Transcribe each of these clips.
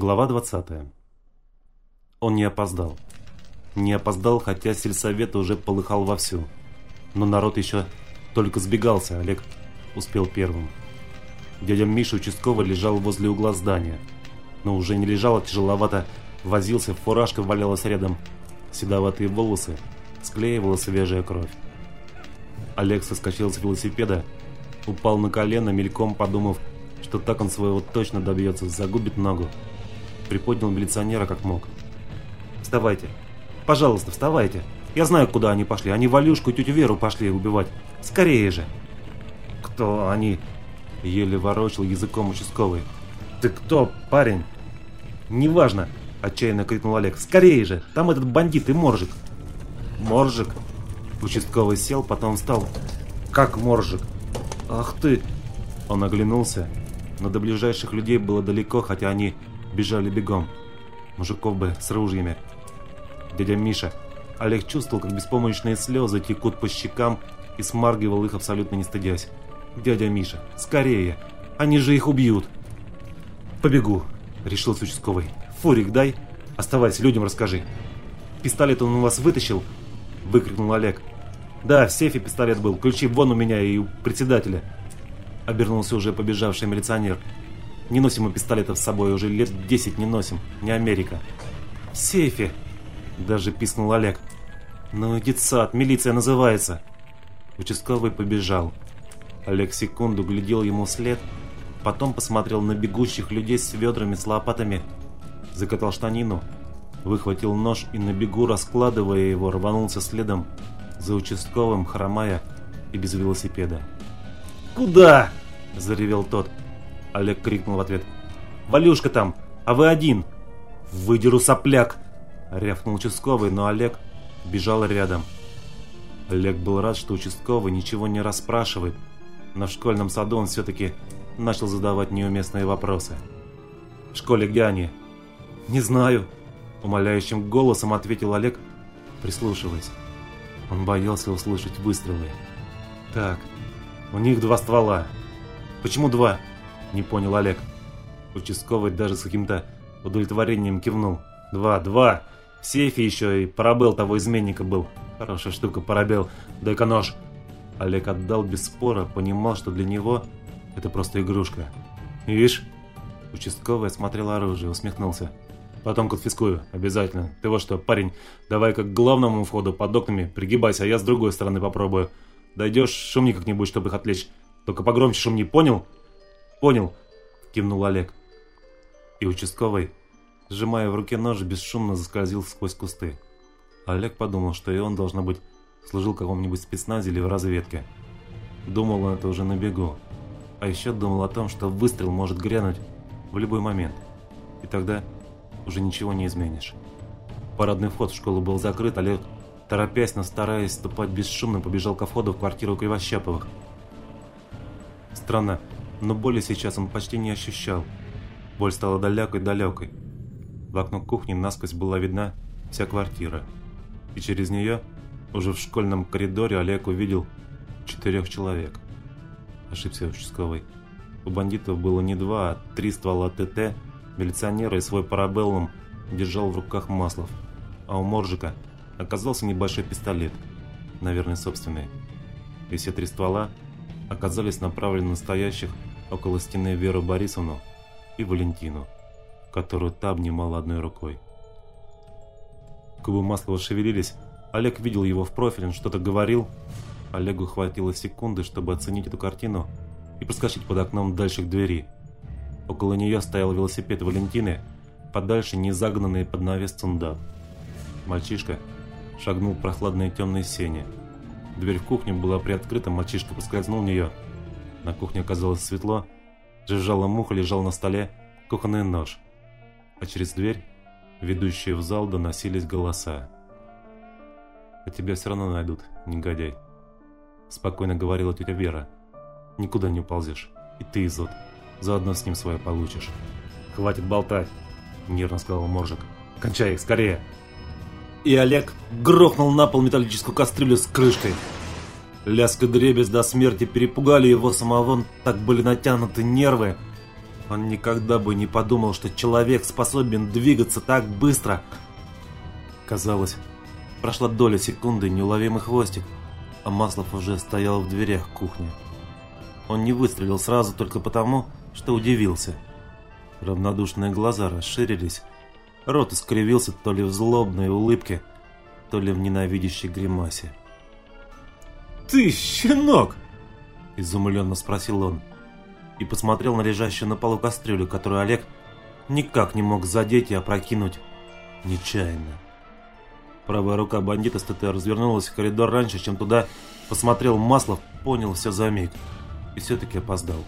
Глава 20. Он не опоздал. Не опоздал, хотя сельсовет уже полыхал вовсю. Но народ еще только сбегался, Олег успел первым. Дядя Миша участковый лежал возле угла здания. Но уже не лежал, тяжеловато возился, фуражка валялась рядом. Седоватые волосы склеивала свежая кровь. Олег соскочил с велосипеда, упал на колено, мельком подумав, что так он своего точно добьется, загубит ногу. Приподнял милиционера как мог. «Вставайте! Пожалуйста, вставайте! Я знаю, куда они пошли. Они Валюшку и тетю Веру пошли убивать. Скорее же!» «Кто они?» Еле ворочил языком участковый. «Ты кто, парень?» «Неважно!» – отчаянно крикнул Олег. «Скорее же! Там этот бандит и Моржик!» «Моржик?» Участковый сел, потом встал. «Как Моржик?» «Ах ты!» Он оглянулся, но до ближайших людей было далеко, хотя они бежали бегом. Мужиков бы с ружьями. Дядя Миша. Олег чувствовал, как беспомощные слезы текут по щекам и смаргивал их, абсолютно не стыдясь. «Дядя Миша, скорее! Они же их убьют!» «Побегу!» – решил участковый. «Фурик дай! Оставайся, людям расскажи!» «Пистолет он у вас вытащил?» – выкрикнул Олег. «Да, в сейфе пистолет был. Ключи вон у меня и у председателя». Обернулся уже побежавший милиционер. «Не носим мы пистолетов с собой, уже лет десять не носим. Не Америка». «В сейфе!» – даже пискнул Олег. «Ну, детсад, милиция называется!» Участковый побежал. Олег секунду глядел ему вслед, потом посмотрел на бегущих людей с ведрами, с лопатами, закатал штанину, выхватил нож и на бегу, раскладывая его, рванулся следом за участковым, хромая и без велосипеда. «Куда?» – заревел тот. Олег крикнул в ответ. «Валюшка там, а вы один!» «Выдеру сопляк!» – рявкнул участковый, но Олег бежал рядом. Олег был рад, что участковый ничего не расспрашивает, но в школьном саду он все-таки начал задавать неуместные вопросы. «В школе где они?» «Не знаю», – умоляющим голосом ответил Олег, прислушиваясь. Он боялся услышать выстрелы. «Так, у них два ствола. Почему два?» – не понял Олег. Участковый даже с каким-то удовлетворением кивнул. «Два, два! В сейфе еще и парабел того изменника был. Хорошая штука, парабел. Дай-ка нож!» Олег отдал без спора, понимал, что для него это просто игрушка. «Ишь!» Участковый осмотрел оружие, усмехнулся. Потом конфискую, обязательно. Ты вот что, парень, давай-ка к главному входу под окнами пригибайся, а я с другой стороны попробую. Дойдешь, шумни как-нибудь, чтобы их отвлечь. Только погромче шумни, понял? Понял, кивнул Олег. И участковый, сжимая в руке нож, бесшумно заскользил сквозь кусты. Олег подумал, что и он, должно быть, служил в каком-нибудь спецназе или в разведке. Думал он это уже на бегу. А еще думал о том, что выстрел может грянуть в любой момент. И тогда уже ничего не изменишь. Парадный вход в школу был закрыт, Олег, торопясь, но стараясь ступать бесшумно, побежал ко входу в квартиру Кривощаповых. Странно, но боли сейчас он почти не ощущал. Боль стала далекой-далекой. В окно кухни насквозь была видна вся квартира. И через нее, уже в школьном коридоре, Олег увидел четырех человек. Ошибся участковый. У бандитов было не два, а три ствола ТТ Милиционер и свой парабеллум держал в руках Маслов, а у Моржика оказался небольшой пистолет, наверное, собственный. И все три ствола оказались направлены на стоящих около стены Веру Борисовну и Валентину, которую та обнимала одной рукой. Губы Маслова шевелились, Олег видел его в профиль, он что-то говорил. Олегу хватило секунды, чтобы оценить эту картину и проскочить под окном дальше к двери – Около нее стоял велосипед Валентины, подальше не загнанный под навес цундап. Мальчишка шагнул в прохладные темные сени. Дверь в кухню была приоткрыта, мальчишка поскользнул в нее. На кухне оказалось светло, жужжала муха, лежал на столе кухонный нож. А через дверь, ведущую в зал, доносились голоса. «А тебя все равно найдут, негодяй», – спокойно говорила тетя Вера. «Никуда не уползешь, и ты, изот». Заодно с ним свое получишь. Хватит болтать, нервно сказал Моржик. Кончай их, скорее. И Олег грохнул на пол металлическую кастрюлю с крышкой. Лязг и дребезг до смерти перепугали его самого, так были натянуты нервы. Он никогда бы не подумал, что человек способен двигаться так быстро. Казалось, прошла доля секунды, неуловимый хвостик, а Маслов уже стоял в дверях кухни. Он не выстрелил сразу только потому, что удивился. Равнодушные глаза расширились, рот искривился то ли в злобной улыбке, то ли в ненавидящей гримасе. «Ты щенок!» – изумленно спросил он и посмотрел на лежащую на полу кастрюлю, которую Олег никак не мог задеть и опрокинуть нечаянно. Правая рука бандита с ТТ развернулась в коридор раньше, чем туда посмотрел Маслов, понял все за миг и все-таки опоздал.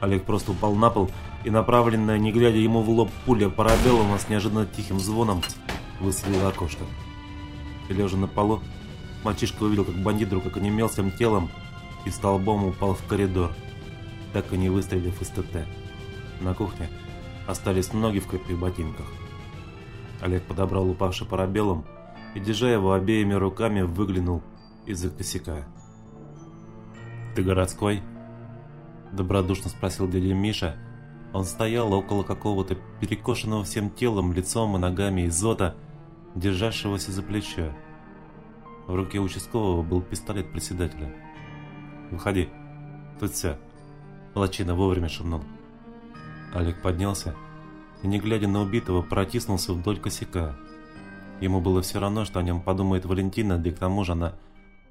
Олег просто упал на пол, и направленная, не глядя ему в лоб, пуля парабеллума с неожиданно тихим звоном выстрелила окошко. И лежа на полу, мальчишка увидел, как бандит вдруг оконемел всем телом и столбом упал в коридор так и не выстрелив из ТТ. На кухне остались ноги в крепких ботинках. Олег подобрал упавший парабеллум и, держа его обеими руками, выглянул из-за косяка. «Ты городской?» – добродушно спросил дядя Миша. Он стоял около какого-то перекошенного всем телом, лицом и ногами изота, державшегося за плечо. В руке участкового был пистолет председателя. «Выходи, тут все». Лачина вовремя шумнул. Олег поднялся и, не глядя на убитого, протиснулся вдоль косяка. Ему было все равно, что о нем подумает Валентина, да и к тому же она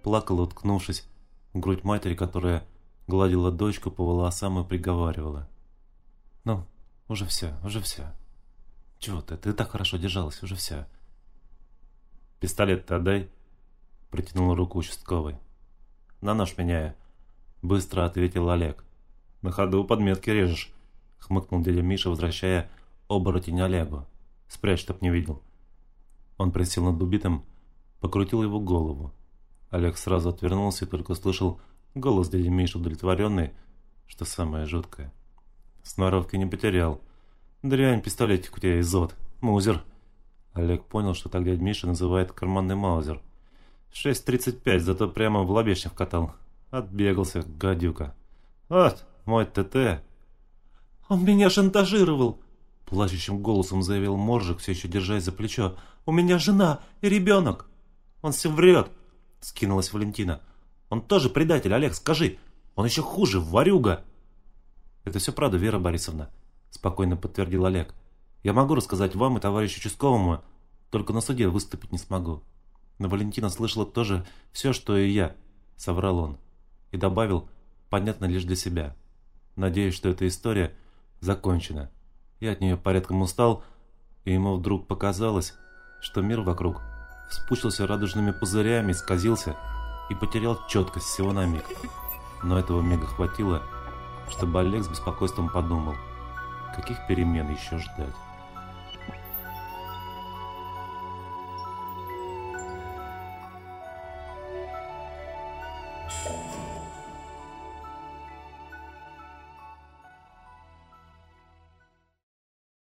плакала, уткнувшись в грудь матери, которая гладила дочку по волосам и приговаривала. «Ну, уже все, уже все. Чего ты? Ты так хорошо держалась, уже все». «Пистолет-то отдай», — протянул руку участковый. «На нож меняю», — быстро ответил Олег. На ходу подметки режешь», — хмыкнул дядя Миша, возвращая оборотень Олегу. «Спрячь, чтоб не видел». Он присел над убитым, покрутил его голову. Олег сразу отвернулся и только слышал голос дяди Миши, удовлетворенный, что самое жуткое. Сноровки не потерял. Дрянь, пистолетик у тебя изот. Музер. Олег понял, что так дядя Миша называет карманный маузер. 6.35, зато прямо в лобешник катал. Отбегался, гадюка. «Вот, мой ТТ. Он меня шантажировал, плачущим голосом заявил Моржик, все еще держась за плечо. У меня жена и ребенок. Он все врет, скинулась Валентина. Он тоже предатель, Олег, скажи. Он еще хуже, варюга. Это все правда, Вера Борисовна, спокойно подтвердил Олег. Я могу рассказать вам и товарищу участковому, только на суде выступить не смогу. Но Валентина слышала тоже все, что и я, соврал он. И добавил, понятно лишь для себя. Надеюсь, что эта история закончена. Я от нее порядком устал, и ему вдруг показалось, что мир вокруг спустился радужными пузырями, сказился и потерял четкость всего на миг. Но этого мига хватило, чтобы Олег с беспокойством подумал, каких перемен еще ждать.